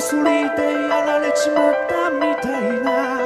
がりでやられちまったみたいな。